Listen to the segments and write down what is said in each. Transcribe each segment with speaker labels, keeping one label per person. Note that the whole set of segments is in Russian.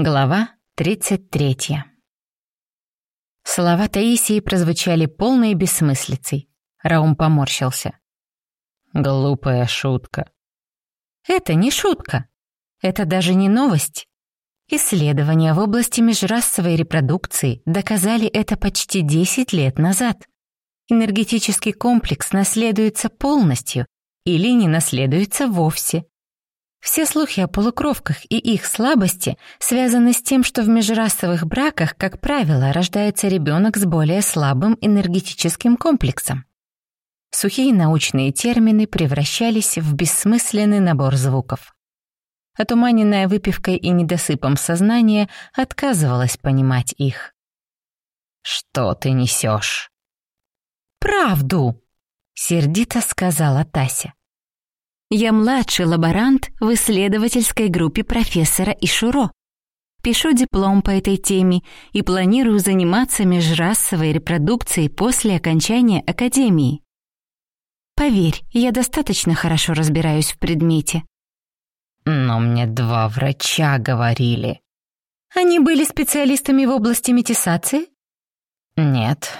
Speaker 1: Глава 33. Слова Таисии прозвучали полной бессмыслицей. Раум поморщился.
Speaker 2: Глупая шутка.
Speaker 1: Это не шутка. Это даже не новость. Исследования в области межрасовой репродукции доказали это почти 10 лет назад. Энергетический комплекс наследуется полностью или не наследуется вовсе. Все слухи о полукровках и их слабости связаны с тем, что в межрасовых браках, как правило, рождается ребенок с более слабым энергетическим комплексом. Сухие научные термины превращались в бессмысленный набор звуков. Отуманенная выпивкой и недосыпом сознание отказывалось понимать их.
Speaker 2: «Что ты несешь?»
Speaker 1: «Правду!» — сердито сказала Тася. Я младший лаборант в исследовательской группе профессора Ишуро. Пишу диплом по этой теме и планирую заниматься межрасовой репродукцией после окончания академии. Поверь, я достаточно хорошо разбираюсь в предмете.
Speaker 2: Но мне два врача говорили.
Speaker 1: Они были специалистами в области метисации?
Speaker 2: Нет.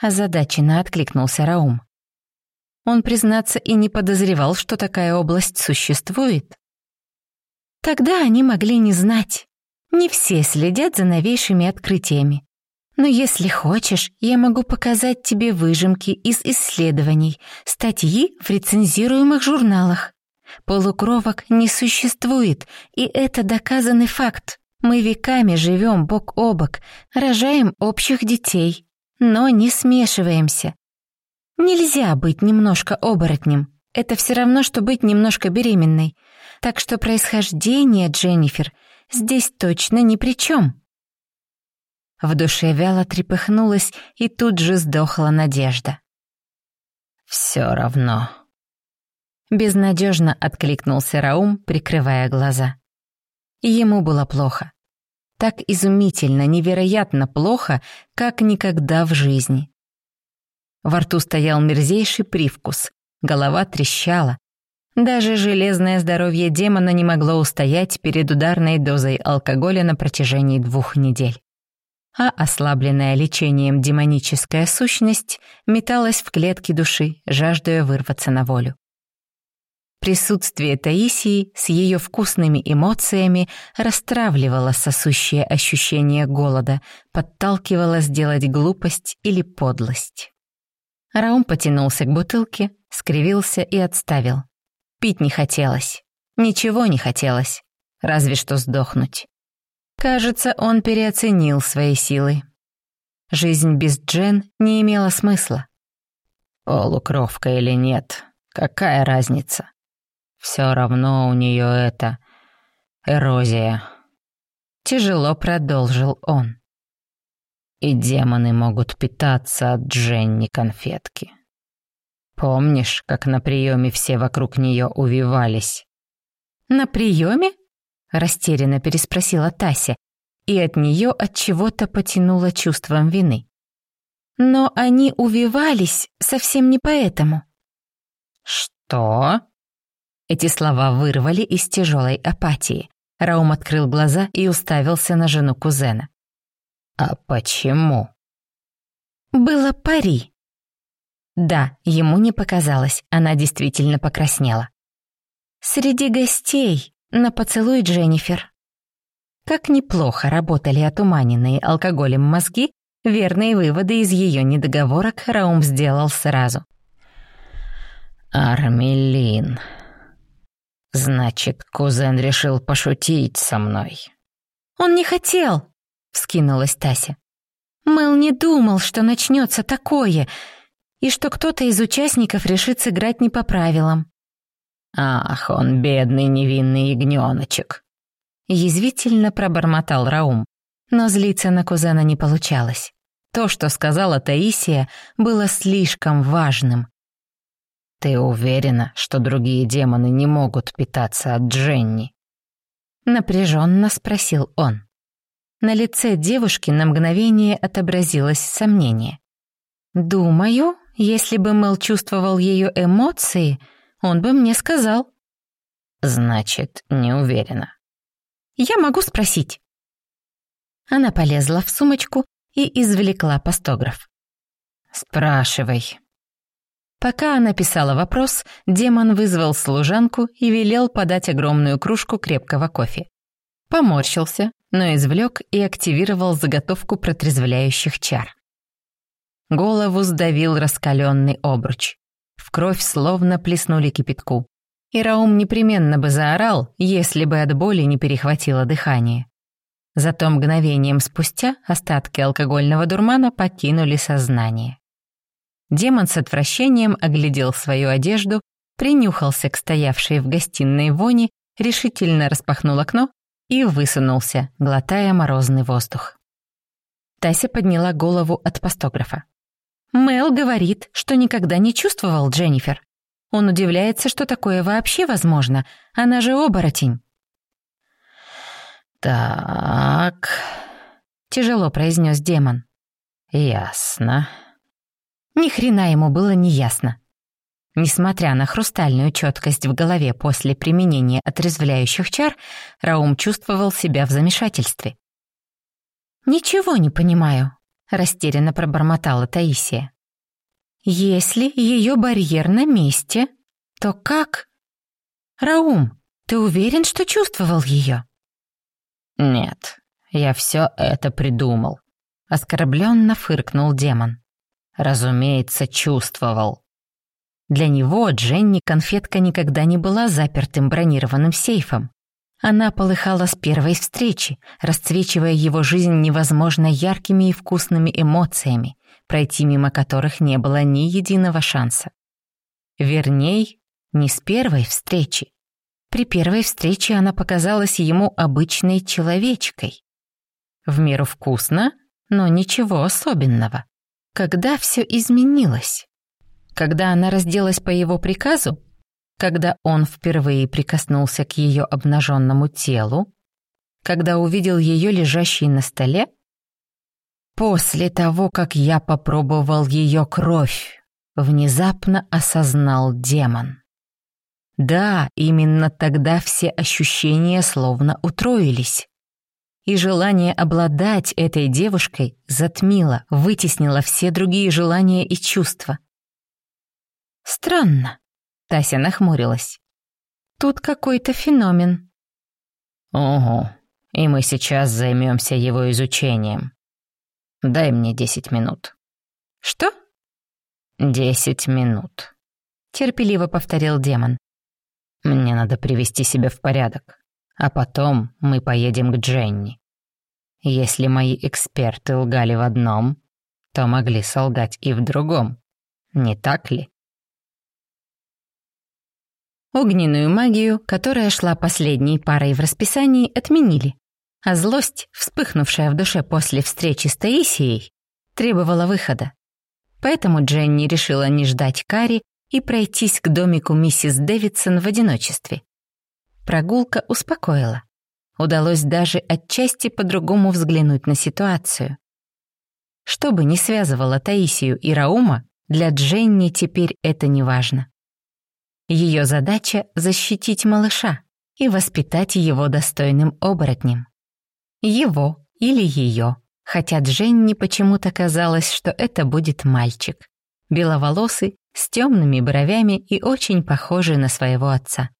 Speaker 1: Озадаченно откликнулся Раум. Он, признаться, и не подозревал, что такая область существует. Тогда они могли не знать. Не все следят за новейшими открытиями. Но если хочешь, я могу показать тебе выжимки из исследований, статьи в рецензируемых журналах. Полукровок не существует, и это доказанный факт. Мы веками живем бок о бок, рожаем общих детей, но не смешиваемся. Нельзя быть немножко оборотнем. Это все равно, что быть немножко беременной. Так что происхождение Дженнифер здесь точно ни при чем. В душе вяло трепыхнулась, и тут же сдохла надежда.
Speaker 2: «Все равно».
Speaker 1: Безнадежно откликнулся Раум, прикрывая глаза. Ему было плохо. Так изумительно, невероятно плохо, как никогда в жизни. Во рту стоял мерзейший привкус, голова трещала. Даже железное здоровье демона не могло устоять перед ударной дозой алкоголя на протяжении двух недель. А ослабленная лечением демоническая сущность металась в клетке души, жаждая вырваться на волю. Присутствие Таисии с ее вкусными эмоциями растравливало сосущее ощущение голода, подталкивало сделать глупость или подлость. Раум потянулся к бутылке, скривился и отставил. Пить не хотелось. Ничего не хотелось. Разве что сдохнуть. Кажется, он переоценил свои силы. Жизнь без Джен не имела смысла.
Speaker 2: Полукровка или нет, какая разница? Все равно у нее это... эрозия.
Speaker 1: Тяжело продолжил он.
Speaker 2: И демоны могут питаться от Дженни конфетки. Помнишь, как на приеме все вокруг нее увивались?
Speaker 1: На приеме? растерянно переспросила Тася, и от нее от чего-то потянуло чувством вины. Но они увивались совсем не поэтому.
Speaker 2: Что?
Speaker 1: Эти слова вырвали из тяжелой апатии. Раум открыл глаза и уставился на жену кузена.
Speaker 2: «А почему?»
Speaker 1: «Было пари». Да, ему не показалось, она действительно покраснела. «Среди гостей на поцелуй Дженнифер». Как неплохо работали отуманенные алкоголем мозги, верные выводы из ее недоговорок Раум сделал сразу.
Speaker 2: «Армелин. Значит, кузен решил пошутить со мной».
Speaker 1: «Он не хотел», — вскинулась Тася. «Мэл не думал, что начнется такое, и что кто-то из участников решит сыграть не по правилам».
Speaker 2: «Ах, он бедный невинный ягнёночек!»
Speaker 1: Язвительно пробормотал Раум, но злиться на кузена не получалось. То, что сказала Таисия, было слишком важным.
Speaker 2: «Ты уверена, что другие демоны не могут питаться от Дженни?»
Speaker 1: Напряженно спросил он. На лице девушки на мгновение отобразилось сомнение. «Думаю, если бы Мэл чувствовал ее эмоции, он бы мне сказал».
Speaker 2: «Значит, не уверена».
Speaker 1: Я могу спросить». Она полезла в сумочку и извлекла постограф.
Speaker 2: «Спрашивай».
Speaker 1: Пока она писала вопрос, демон вызвал служанку и велел подать огромную кружку крепкого кофе. Поморщился, но извлек и активировал заготовку протрезвляющих чар. Голову сдавил раскаленный обруч. В кровь словно плеснули кипятку. И Раум непременно бы заорал, если бы от боли не перехватило дыхание. Зато мгновением спустя остатки алкогольного дурмана покинули сознание. Демон с отвращением оглядел свою одежду, принюхался к стоявшей в гостиной вони, решительно распахнул окно и высунулся, глотая морозный воздух. Тася подняла голову от постографа. «Мэл говорит, что никогда не чувствовал Дженнифер. Он удивляется, что такое вообще возможно. Она же оборотень».
Speaker 2: «Так...» — тяжело произнес демон. «Ясно».
Speaker 1: Ни хрена ему было не ясно. Несмотря на хрустальную четкость в голове после применения отрезвляющих чар, Раум чувствовал себя в замешательстве. «Ничего не понимаю», — растерянно пробормотала Таисия. «Если ее барьер на месте, то как?» «Раум, ты уверен, что чувствовал ее?»
Speaker 2: «Нет, я все это придумал», — оскорбленно фыркнул демон. «Разумеется, чувствовал. Для него Дженни конфетка никогда не была запертым бронированным сейфом. Она полыхала с первой встречи, расцвечивая его жизнь невозможно яркими и вкусными эмоциями, пройти мимо которых не было ни единого шанса. Верней, не с первой встречи. При первой встрече она показалась ему обычной человечкой. В меру вкусно, но ничего особенного. Когда все изменилось? Когда она разделась по его приказу? Когда он впервые прикоснулся к ее обнаженному телу? Когда увидел ее лежащей на столе? После того, как я попробовал ее кровь, внезапно осознал демон. Да, именно тогда все ощущения словно утроились. И желание обладать этой девушкой затмило, вытеснило все другие желания и чувства. Странно. Тася нахмурилась. Тут какой-то феномен. Ого, и мы сейчас займемся его изучением. Дай мне десять минут.
Speaker 1: Что?
Speaker 2: Десять минут.
Speaker 1: Терпеливо повторил демон.
Speaker 2: Мне надо привести себя в порядок, а потом мы поедем к Дженни. Если мои эксперты лгали в одном, то могли солгать и в другом. Не так ли?
Speaker 1: Огненную магию, которая шла последней парой в расписании, отменили. А злость, вспыхнувшая в душе после встречи с Таисией, требовала выхода. Поэтому Дженни решила не ждать Кари и пройтись к домику миссис Дэвидсон в одиночестве. Прогулка успокоила. Удалось даже отчасти по-другому взглянуть на ситуацию. Что бы ни связывало Таисию и Раума, для Дженни теперь это не важно. Ее задача — защитить малыша и воспитать его достойным оборотнем. Его или ее, хотя Дженни почему-то казалось, что это будет мальчик. Беловолосый, с темными бровями и очень похожий на своего отца.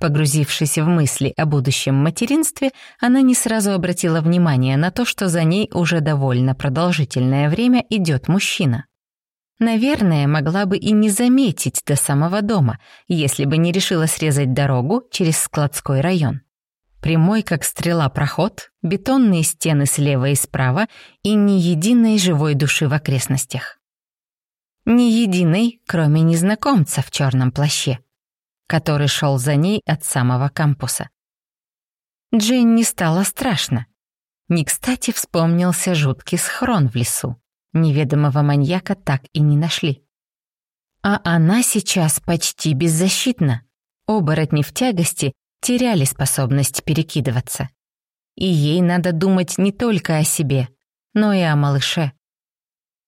Speaker 1: Погрузившись в мысли о будущем материнстве, она не сразу обратила внимание на то, что за ней уже довольно продолжительное время идет мужчина. Наверное, могла бы и не заметить до самого дома, если бы не решила срезать дорогу через складской район. Прямой, как стрела, проход, бетонные стены слева и справа и ни единой живой души в окрестностях. Ни единой, кроме незнакомца в черном плаще, который шел за ней от самого кампуса. Дженни стало страшно. Не кстати вспомнился жуткий схрон в лесу неведомого маньяка так и не нашли. А она сейчас почти беззащитна. Оборотни в тягости теряли способность перекидываться. И ей надо думать не только о себе, но и о малыше.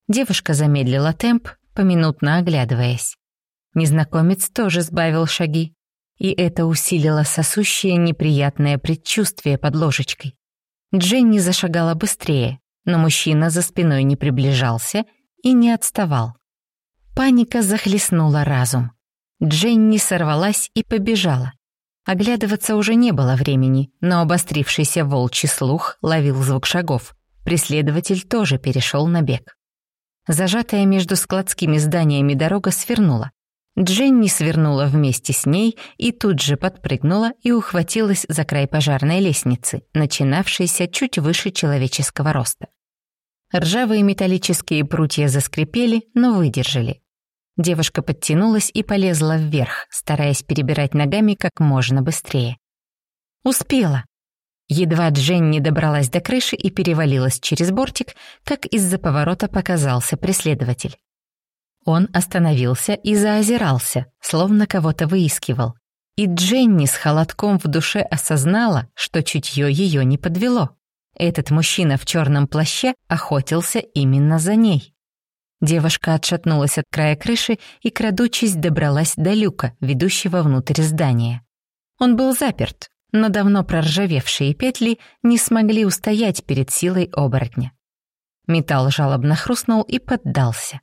Speaker 1: Девушка замедлила темп, поминутно оглядываясь. Незнакомец тоже сбавил шаги. и это усилило сосущее неприятное предчувствие под ложечкой. Дженни зашагала быстрее, но мужчина за спиной не приближался и не отставал. Паника захлестнула разум. Дженни сорвалась и побежала. Оглядываться уже не было времени, но обострившийся волчий слух ловил звук шагов. Преследователь тоже перешел на бег. Зажатая между складскими зданиями дорога свернула. Дженни свернула вместе с ней и тут же подпрыгнула и ухватилась за край пожарной лестницы, начинавшейся чуть выше человеческого роста. Ржавые металлические прутья заскрипели, но выдержали. Девушка подтянулась и полезла вверх, стараясь перебирать ногами как можно быстрее. Успела. Едва Дженни добралась до крыши и перевалилась через бортик, как из-за поворота показался преследователь. Он остановился и заозирался, словно кого-то выискивал. И Дженни с холодком в душе осознала, что чутье ее не подвело. Этот мужчина в черном плаще охотился именно за ней. Девушка отшатнулась от края крыши и, крадучись, добралась до люка, ведущего внутрь здания. Он был заперт, но давно проржавевшие петли не смогли устоять перед силой оборотня. Металл жалобно хрустнул и поддался.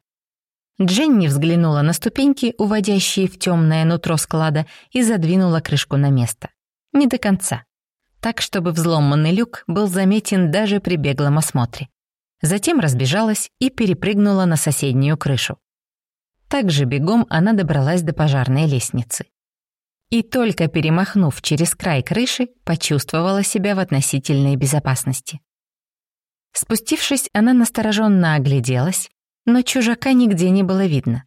Speaker 1: Дженни взглянула на ступеньки, уводящие в темное нутро склада, и задвинула крышку на место. Не до конца. Так, чтобы взломанный люк был заметен даже при беглом осмотре. Затем разбежалась и перепрыгнула на соседнюю крышу. Также бегом она добралась до пожарной лестницы. И только перемахнув через край крыши, почувствовала себя в относительной безопасности. Спустившись, она настороженно огляделась, но чужака нигде не было видно.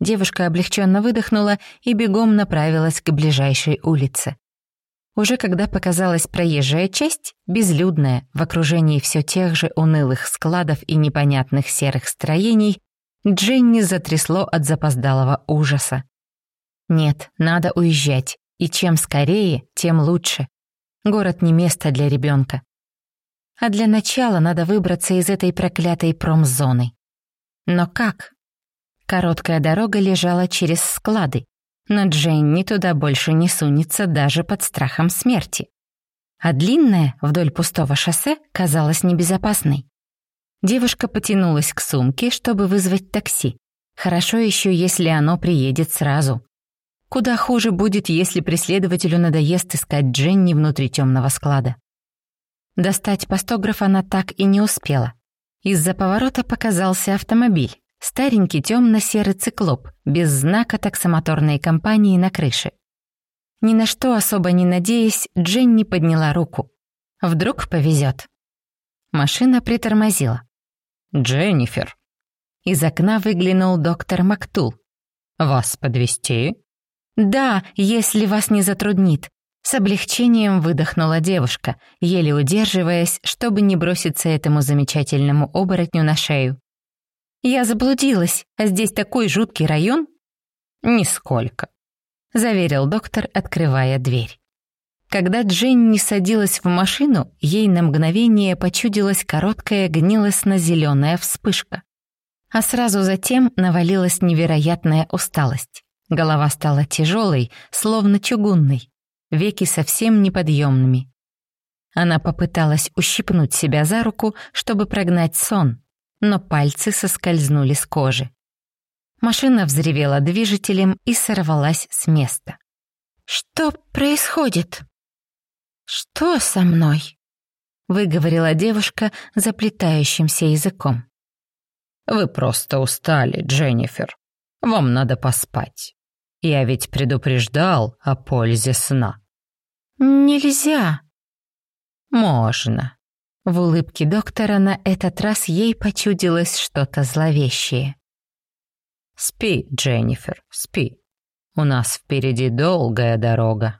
Speaker 1: Девушка облегченно выдохнула и бегом направилась к ближайшей улице. Уже когда показалась проезжая часть, безлюдная, в окружении все тех же унылых складов и непонятных серых строений, Дженни затрясло от запоздалого ужаса. Нет, надо уезжать, и чем скорее, тем лучше. Город не место для ребенка. А для начала надо выбраться из этой проклятой промзоны. Но как? Короткая дорога лежала через склады, но Дженни туда больше не сунется даже под страхом смерти. А длинная, вдоль пустого шоссе, казалась небезопасной. Девушка потянулась к сумке, чтобы вызвать такси. Хорошо еще, если оно приедет сразу. Куда хуже будет, если преследователю надоест искать Дженни внутри темного склада. Достать постограф она так и не успела. Из-за поворота показался автомобиль. Старенький темно-серый циклоп, без знака таксомоторной компании на крыше. Ни на что особо не надеясь, Дженни подняла руку. Вдруг повезет. Машина притормозила.
Speaker 2: «Дженнифер».
Speaker 1: Из окна выглянул доктор Мактул.
Speaker 2: «Вас подвести?
Speaker 1: «Да, если вас не затруднит. С облегчением выдохнула девушка, еле удерживаясь, чтобы не броситься этому замечательному оборотню на шею. «Я заблудилась, а здесь такой жуткий район?»
Speaker 2: «Нисколько», —
Speaker 1: заверил доктор, открывая дверь. Когда Дженни садилась в машину, ей на мгновение почудилась короткая гнилостно-зеленая вспышка. А сразу затем навалилась невероятная усталость. Голова стала тяжелой, словно чугунной веки совсем неподъемными. Она попыталась ущипнуть себя за руку, чтобы прогнать сон, но пальцы соскользнули с кожи. Машина взревела движителем и сорвалась с места. «Что происходит? Что со мной?» — выговорила девушка заплетающимся языком.
Speaker 2: «Вы просто устали, Дженнифер. Вам надо поспать. Я ведь предупреждал о пользе сна».
Speaker 1: «Нельзя».
Speaker 2: «Можно».
Speaker 1: В улыбке доктора на этот раз ей почудилось что-то зловещее.
Speaker 2: «Спи, Дженнифер, спи. У нас впереди долгая дорога».